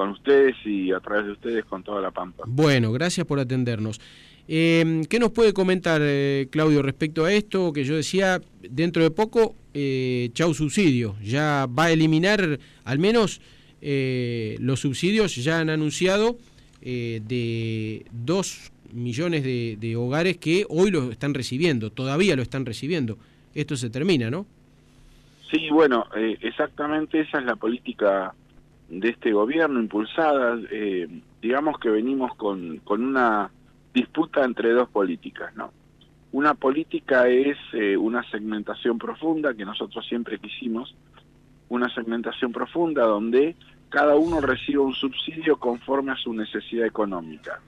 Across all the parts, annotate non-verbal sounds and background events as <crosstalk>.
con ustedes y a través de ustedes con toda la Pampa. Bueno, gracias por atendernos. Eh, ¿Qué nos puede comentar, eh, Claudio, respecto a esto? Que yo decía, dentro de poco, eh, chau subsidio. Ya va a eliminar, al menos eh, los subsidios ya han anunciado de dos millones de, hogares que hoy lo están recibiendo, todavía lo están recibiendo. Esto se termina, ¿no? Sí, bueno, exactamente esa es la política de este gobierno impulsada. digamos que venimos con, con una disputa entre dos políticas, ¿no? Una política es eh, una segmentación profunda que nosotros siempre quisimos, una segmentación profunda donde cada uno recibe un subsidio conforme a su necesidad económica.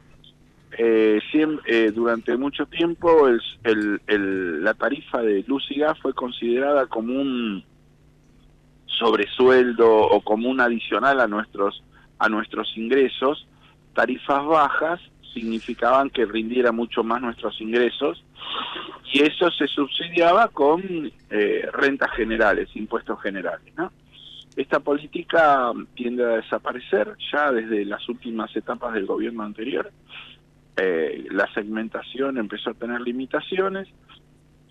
Eh, siempre, eh, durante mucho tiempo el, la tarifa de luz y gas fue considerada como un sobresueldo o como un adicional a nuestros a nuestros ingresos, tarifas bajas significaban que rindiera mucho más nuestros ingresos y eso se subsidiaba con eh, rentas generales, impuestos generales. Esta política tiende a desaparecer ya desde las últimas etapas del gobierno anterior. Eh, la segmentación empezó a tener limitaciones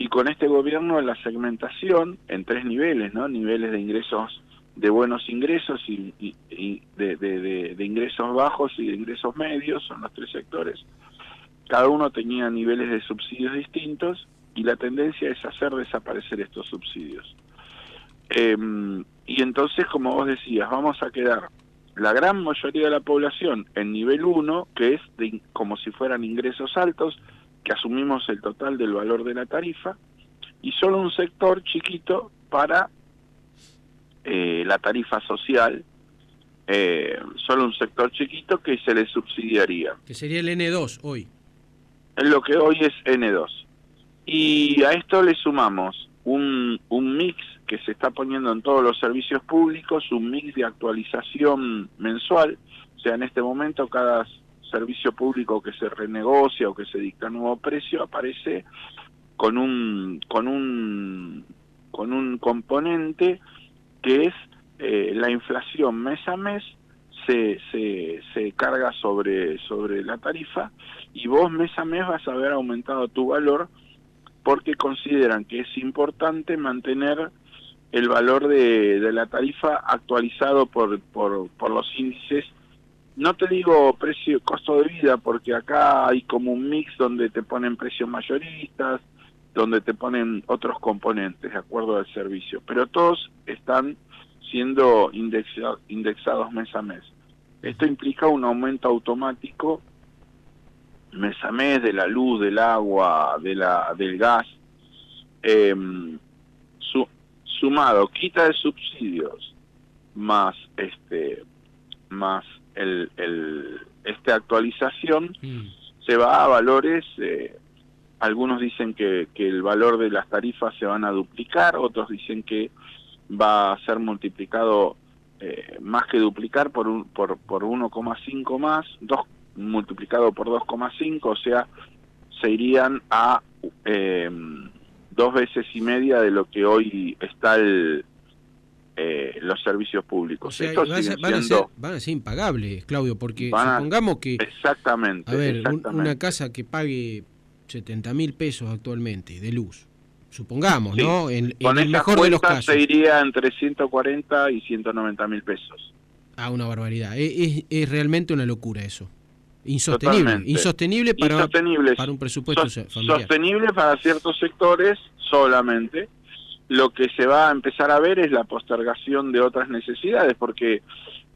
y con este gobierno la segmentación en tres niveles, ¿no? niveles de ingresos de buenos ingresos y, de, ingresos bajos y de ingresos medios, son los tres sectores. Cada uno tenía niveles de subsidios distintos y la tendencia es hacer desaparecer estos subsidios. Em, y entonces, como vos decías, vamos a quedar la gran mayoría de la población en nivel 1, que es de, como si fueran ingresos altos, que asumimos el total del valor de la tarifa, y solo un sector chiquito para eh, la tarifa social, eh, solo un sector chiquito que se le subsidiaría. Que sería el N2 hoy. Lo que hoy es N2. Y a esto le sumamos un, un mix que se está poniendo en todos los servicios públicos, un mix de actualización mensual. O sea, en este momento cada servicio público que se renegocia o que se dicta nuevo precio aparece con un con un con un componente que es eh, la inflación mes a mes se, se, se carga sobre, sobre la tarifa y vos mes a mes vas a haber aumentado tu valor porque consideran que es importante mantener el valor de, de la tarifa actualizado por, por, por los índices no te digo precio costo de vida porque acá hay como un mix donde te ponen precios mayoristas donde te ponen otros componentes de acuerdo al servicio, pero todos están siendo indexados mes a mes. Esto implica un aumento automático mes a mes de la luz, del agua, de la, del gas, em, sumado, quita de subsidios, más este, más el, el esta actualización, mm. se va a valores eh, algunos dicen que, que el valor de las tarifas se van a duplicar, otros dicen que va a ser multiplicado eh, más que duplicar por, un, por, por 1,5 más, dos, multiplicado por 2,5, o sea, se irían a eh, dos veces y media de lo que hoy está el, eh, los servicios públicos. Van, a ser, van, a ser, impagables, Claudio, porque supongamos que... Exactamente. A ver, una casa que pague 70 mil pesos actualmente de luz. Supongamos, ¿no? En, el mejor de los casos. se iría entre 140 y 190 mil pesos. Ah, una barbaridad. Es, es, realmente una locura eso. Insostenible. Insostenible para, para un presupuesto familiar. Sostenible para ciertos sectores solamente. Lo que se va a empezar a ver es la postergación de otras necesidades, porque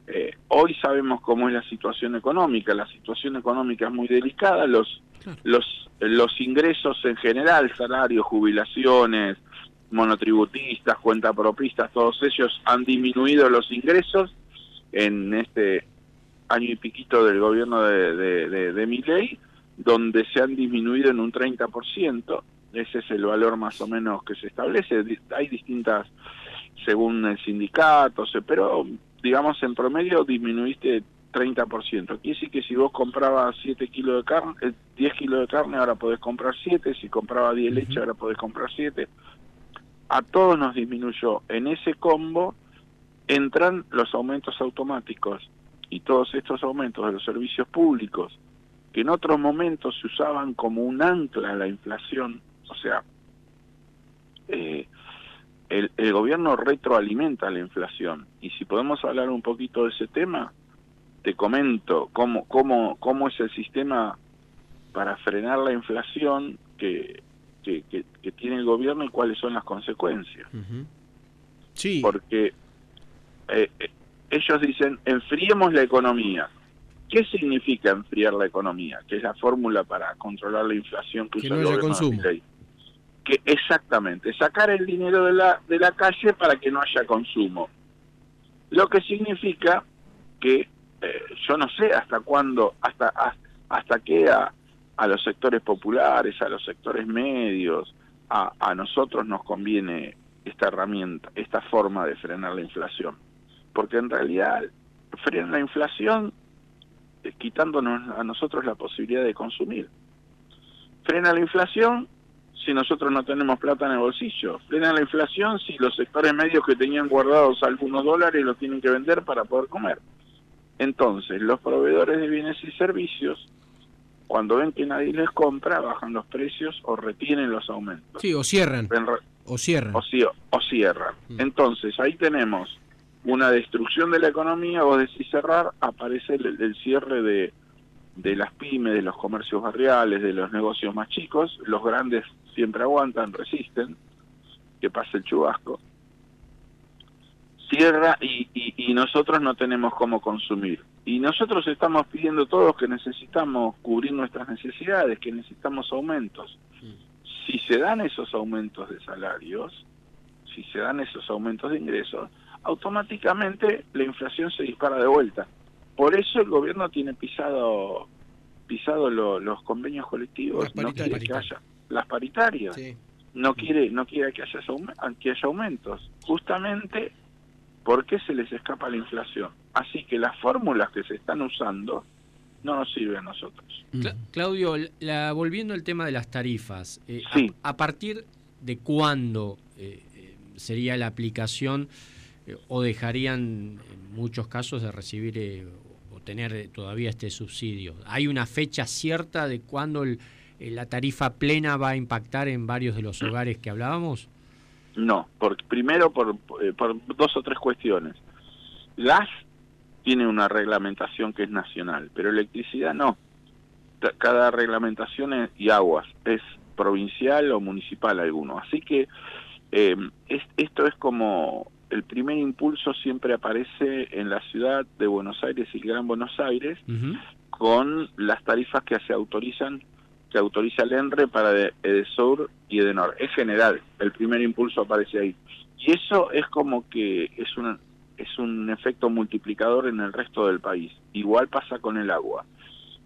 eh, hoy sabemos cómo es la situación económica. La situación económica es muy delicada. Los los, los ingresos en general, salarios, jubilaciones, monotributistas, cuentapropistas, todos ellos han disminuido los ingresos en este año y piquito del gobierno de, de, de, ley, donde se han disminuido en un 30%, ese es el valor más o menos que se establece, hay distintas, según el sindicato, pero digamos en promedio disminuiste 30%. Quiere decir que si vos comprabas 7 kilos de carne, 10 eh, kilos de carne, ahora podés comprar 7, si compraba 10 leche, ahora podés comprar 7. A todos nos disminuyó. En ese combo entran los aumentos automáticos. y todos estos aumentos de los servicios públicos, que en otros momentos se usaban como un ancla a la inflación, o sea, eh, el, el, gobierno retroalimenta la inflación. Y si podemos hablar un poquito de ese tema, te comento cómo, cómo, cómo es el sistema para frenar la inflación que, que, que, tiene el gobierno y cuáles son las consecuencias. Sí. Porque eh, eh, ellos dicen, enfriemos la economía. ¿Qué significa enfriar la economía? Que es la fórmula para controlar la inflación que, usa el consumo. Que exactamente, sacar el dinero de la, de la calle para que no haya consumo. Lo que significa que eh, yo no sé hasta cuándo, hasta, hasta, qué a, a, los sectores populares, a los sectores medios, a, a nosotros nos conviene esta herramienta, esta forma de frenar la inflación. Porque en realidad frena la inflación eh, quitándonos a nosotros la posibilidad de consumir. Frena la inflación si nosotros no tenemos plata en el bolsillo. Frena la inflación si los sectores medios que tenían guardados algunos dólares los tienen que vender para poder comer. Entonces, los proveedores de bienes y servicios, cuando ven que nadie les compra, bajan los precios o retienen los aumentos. Sí, o cierran. o cierran. O, cierran. Mm. Entonces, ahí tenemos una destrucción de la economía, o decís cerrar, aparece el, cierre de, de las pymes, de los comercios barriales, de los negocios más chicos. Los grandes siempre aguantan, resisten, que pase el chubasco cierra y, y, nosotros no tenemos cómo consumir. Y nosotros estamos pidiendo todos que necesitamos cubrir nuestras necesidades, que necesitamos aumentos. Si se dan esos aumentos de salarios, si se dan esos aumentos de ingresos, automáticamente la inflación se dispara de vuelta. Por eso el gobierno tiene pisado pisado los convenios colectivos, no quiere que haya las paritarias. No quiere no quiere que haya que haya aumentos. Justamente ¿Por qué se les escapa la inflación? Así que las fórmulas que se están usando no nos sirven a nosotros. Mm. Claudio, la, volviendo al tema de las tarifas, eh, a, partir de cuándo eh, eh, sería la aplicación o dejarían en muchos casos de recibir o tener todavía este subsidio? ¿Hay una fecha cierta de cuándo la tarifa plena va a impactar en varios de los hogares que hablábamos? No, por, primero por, eh, por dos o tres cuestiones. Gas tiene una reglamentación que es nacional, pero electricidad no. Cada reglamentación es, y aguas es provincial o municipal alguno. Así que eh, esto es como el primer impulso siempre aparece en la ciudad de Buenos Aires y Gran Buenos Aires con las tarifas que se autorizan que autoriza el ENRE para Edesur y Edenor. Es general, el primer impulso aparece ahí. Y eso es como que es un, es un efecto multiplicador en el resto del país. Igual pasa con el agua.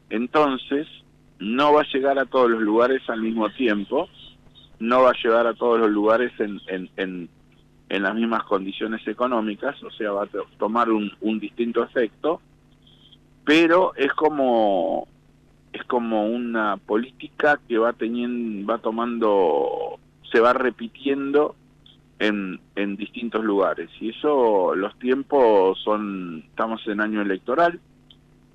Entonces, no va a llegar a todos los lugares al mismo tiempo, no va a llegar a todos los lugares en, en, en, en las mismas condiciones económicas, o sea, va a tomar un, un distinto efecto, pero es como es como una política que va teniendo, va tomando, se va repitiendo en, en distintos lugares. Y eso, los tiempos son, estamos en año electoral,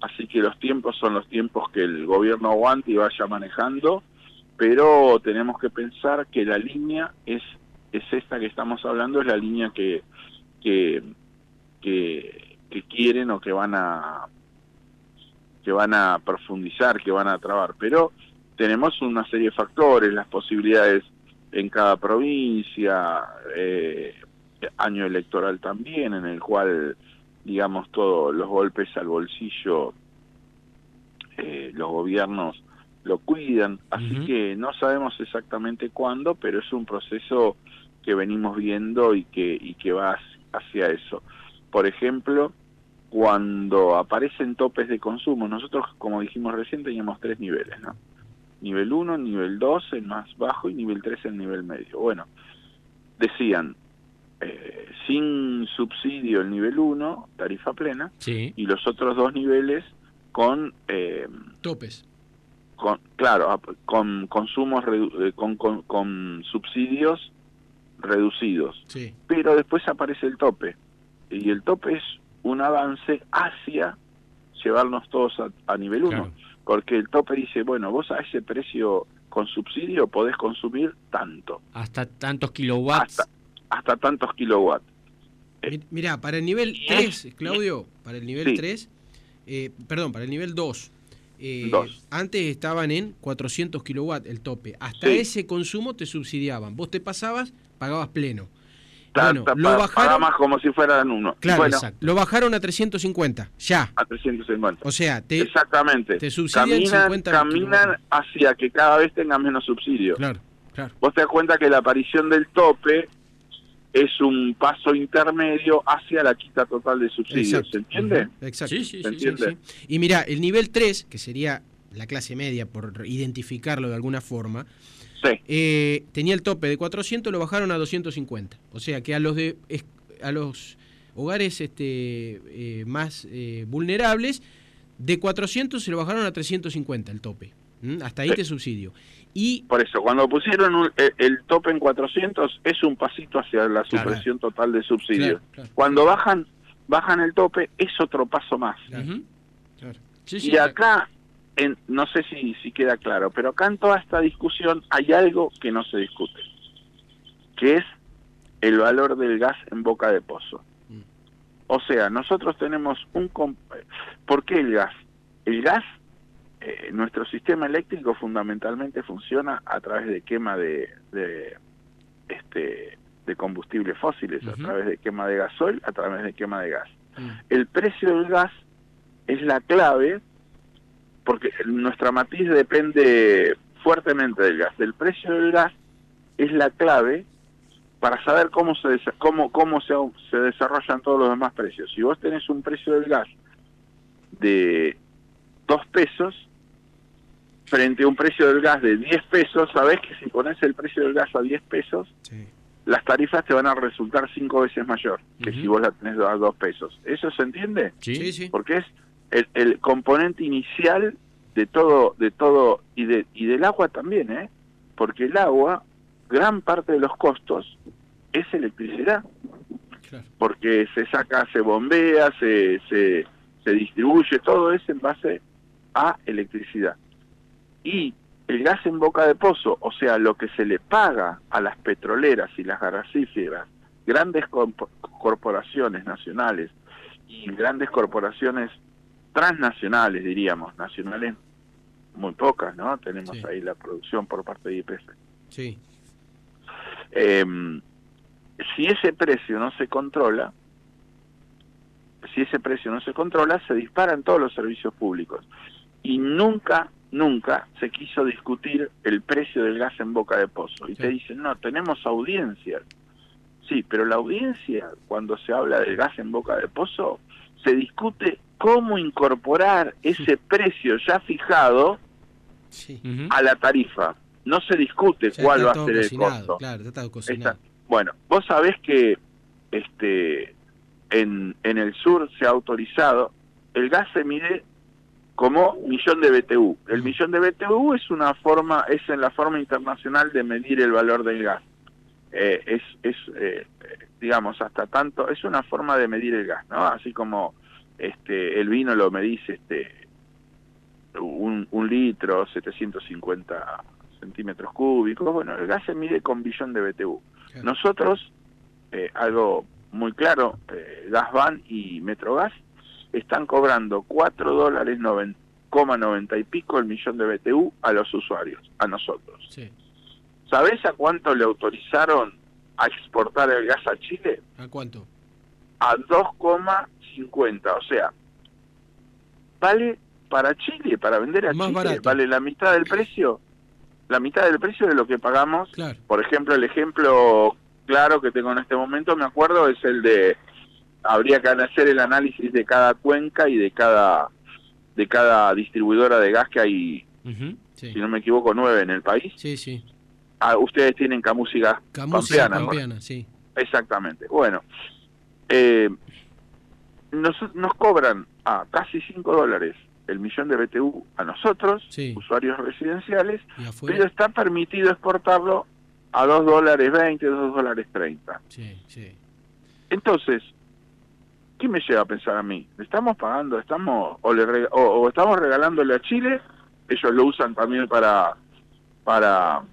así que los tiempos son los tiempos que el gobierno aguante y vaya manejando, pero tenemos que pensar que la línea es, es esta que estamos hablando, es la línea que, que, que, que quieren o que van a que van a profundizar, que van a trabar, pero tenemos una serie de factores, las posibilidades en cada provincia, eh, año electoral también, en el cual, digamos, todos los golpes al bolsillo, eh, los gobiernos lo cuidan, así que no sabemos exactamente cuándo, pero es un proceso que venimos viendo y que, y que va hacia eso. Por ejemplo, cuando aparecen topes de consumo, nosotros, como dijimos recién, teníamos tres niveles, ¿no? Nivel 1, nivel 2, el más bajo, y nivel 3, el nivel medio. Bueno, decían, eh, sin subsidio el nivel 1, tarifa plena, y los otros dos niveles con... Eh, topes. Con, claro, con consumos, eh, con, con, con subsidios reducidos. Sí. Pero después aparece el tope. Y el tope es un avance hacia llevarnos todos a, nivel 1, porque el tope dice, bueno, vos a ese precio con subsidio podés consumir tanto. Hasta tantos kilowatts. Hasta, tantos kilowatts. Mira, para el nivel 3, Claudio, para el nivel 3, eh, perdón, para el nivel 2, eh, antes estaban en 400 kilowatts el tope. Hasta ese consumo te subsidiaban. Vos te pasabas, pagabas pleno. bueno, lo bajaron más como si fueran uno. Claro, exacto. Lo bajaron a 350, ya. A 350. O sea, te, Exactamente. te subsidian caminan, 50 Caminan hacia que cada vez tengan menos subsidio. Claro, claro. Vos te das cuenta que la aparición del tope es un paso intermedio hacia la quita total de subsidios. ¿Se entiende? Exacto. Sí, sí, sí, Y mira, el nivel 3, que sería la clase media, por identificarlo de alguna forma, eh, tenía el tope de 400, lo bajaron a 250. O sea que a los de a los hogares este, eh, más eh, vulnerables, de 400 se lo bajaron a 350 el tope. Hasta ahí te subsidio. Y, Por eso, cuando pusieron eh, el, tope en 400 es un pasito hacia la supresión total de subsidios. Cuando bajan bajan el tope es otro paso más. y acá, en, no sé si, si queda claro, pero acá en toda esta discusión hay algo que no se discute, que es el valor del gas en boca de pozo. Mm. O sea, nosotros tenemos un... ¿Por qué el gas? El gas eh, nuestro sistema eléctrico fundamentalmente funciona a través de quema de, de este de combustibles fósiles, a través de quema de gasoil, a través de quema de gas. Mm. El precio del gas es la clave porque nuestra matriz depende fuertemente del gas. El precio del gas es la clave para saber cómo se cómo cómo se, se desarrollan todos los demás precios. Si vos tenés un precio del gas de dos pesos, frente a un precio del gas de 10 pesos, sabes que si pones el precio del gas a 10 pesos, las tarifas te van a resultar cinco veces mayor que si vos la tenés a 2 pesos. ¿Eso se entiende? Sí, sí. Porque es el, el, componente inicial de todo, de todo, y, de, y del agua también, ¿eh? Porque el agua, gran parte de los costos es electricidad. Porque se saca, se bombea, se, se, se distribuye, todo es en base a electricidad y el gas en boca de pozo, o sea, lo que se le paga a las petroleras y las gasíferas, grandes corporaciones nacionales y grandes corporaciones transnacionales, diríamos, nacionales muy pocas, ¿no? Tenemos ahí la producción por parte de IPF. Sí. Em, si ese precio no se controla, si ese precio no se controla, se disparan todos los servicios públicos. Y nunca nunca se quiso discutir el precio del gas en boca de pozo. Y te dicen, no, tenemos audiencia. Sí, pero la audiencia, cuando se habla del gas en boca de pozo, se discute cómo incorporar ese precio ya fijado a la tarifa. No se discute cuál va a ser el costo. bueno, vos sabés que este en, en el sur se ha autorizado, el gas se mide como millón de BTU. El millón de BTU es una forma, es en la forma internacional de medir el valor del gas. Eh, es, es eh, digamos, hasta tanto, es una forma de medir el gas, ¿no? Así como este el vino lo medís este un, un litro, 750 centímetros cúbicos, bueno, el gas se mide con billón de BTU. Nosotros, eh, algo muy claro, eh, Gasban y Metrogas están cobrando 4 dólares 90 y pico el millón de BTU a los usuarios, a nosotros. Sí. ¿Sabés a cuánto le autorizaron a exportar el gas a Chile? ¿A cuánto? A 2,50, o sea, vale para Chile, para vender a Chile, vale la mitad del precio, la mitad del precio de lo que pagamos. Por ejemplo, el ejemplo claro que tengo en este momento, me acuerdo, es el de habría que hacer el análisis de cada cuenca y de cada de cada distribuidora de gas que hay, si no me equivoco, nueve en el país. Sí, sí. Ah, ustedes tienen Camus y Gas Pampeana, sí. Exactamente. Bueno, eh, nos, nos cobran a casi 5 dólares el millón de BTU a nosotros, usuarios residenciales, pero está permitido exportarlo a 2 dólares 20, 2 dólares 30. Sí, sí. Entonces, ¿qué me lleva a pensar a mí? ¿Estamos pagando, estamos o, le o, estamos regalándole a Chile? Ellos lo usan también para, para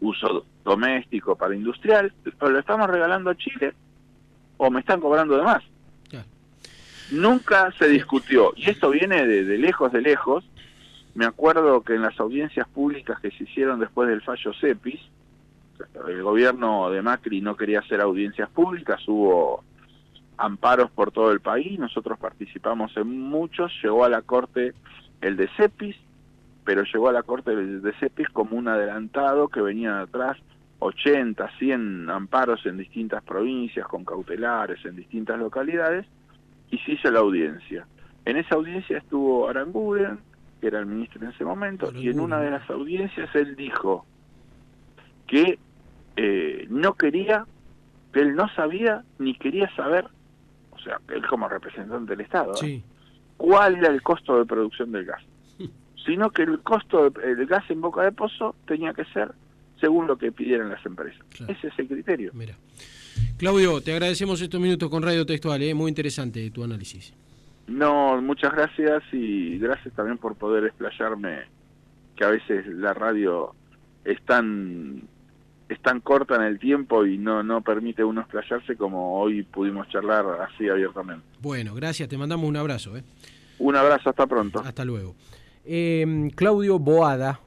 uso doméstico, para industrial, o lo estamos regalando a Chile o me están cobrando de más. Nunca se discutió, y esto viene de, lejos, de lejos. Me acuerdo que en las audiencias públicas que se hicieron después del fallo CEPIS, el gobierno de Macri no quería hacer audiencias públicas, hubo amparos por todo el país, nosotros participamos en muchos, llegó a la corte el de CEPIS, pero llegó a la corte de CEPIS como un adelantado que venía atrás. 80, 100 amparos en distintas provincias, con cautelares en distintas localidades, y se hizo la audiencia. En esa audiencia estuvo Aranguren, que era el ministro en ese momento, y en una de las audiencias él dijo que eh, no quería, que él no sabía ni quería saber, o sea, él como representante del Estado, cuál era el costo de producción del gas, <laughs> sino que el costo del gas en boca de pozo tenía que ser según lo que pidieran las empresas. Ese es el criterio. Mira. Claudio, te agradecemos estos minutos con Radio Textual, ¿eh? muy interesante tu análisis. No, muchas gracias y gracias también por poder explayarme, que a veces la radio es tan, es tan corta en el tiempo y no, no permite uno explayarse como hoy pudimos charlar así abiertamente. Bueno, gracias, te mandamos un abrazo. ¿eh? Un abrazo, hasta pronto. Hasta luego. Eh, Claudio Boada